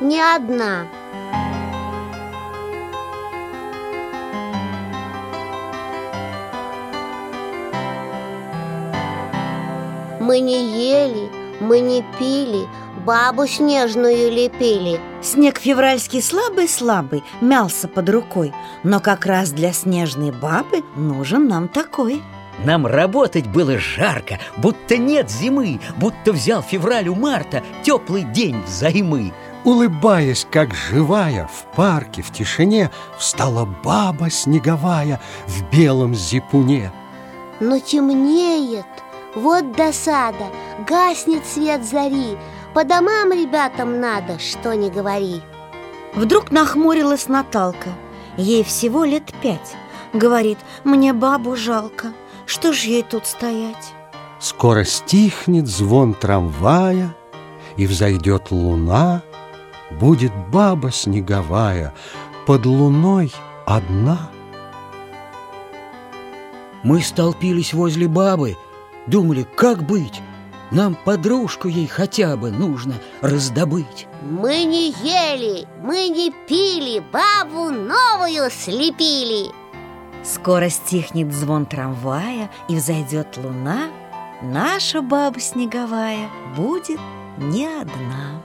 не одна. Мы не ели, мы не пили, бабу снежную лепили. Снег февральский слабый-слабый, мялся под рукой Но как раз для снежной бабы нужен нам такой. Нам работать было жарко, будто нет зимы Будто взял февраль у марта теплый день взаймы Улыбаясь, как живая, в парке, в тишине Встала баба снеговая в белом зипуне. Но темнеет, вот досада, гаснет свет зари По домам ребятам надо, что не говори Вдруг нахмурилась Наталка. Ей всего лет пять. Говорит, мне бабу жалко Что ж ей тут стоять? Скоро стихнет звон трамвая И взойдет луна Будет баба снеговая Под луной одна. Мы столпились возле бабы Думали, как быть? Нам подружку ей хотя бы нужно раздобыть. Мы не ели, мы не пили, бабу новую слепили. Скоро стихнет звон трамвая И взойдет луна. Наша баба снеговая Будет не одна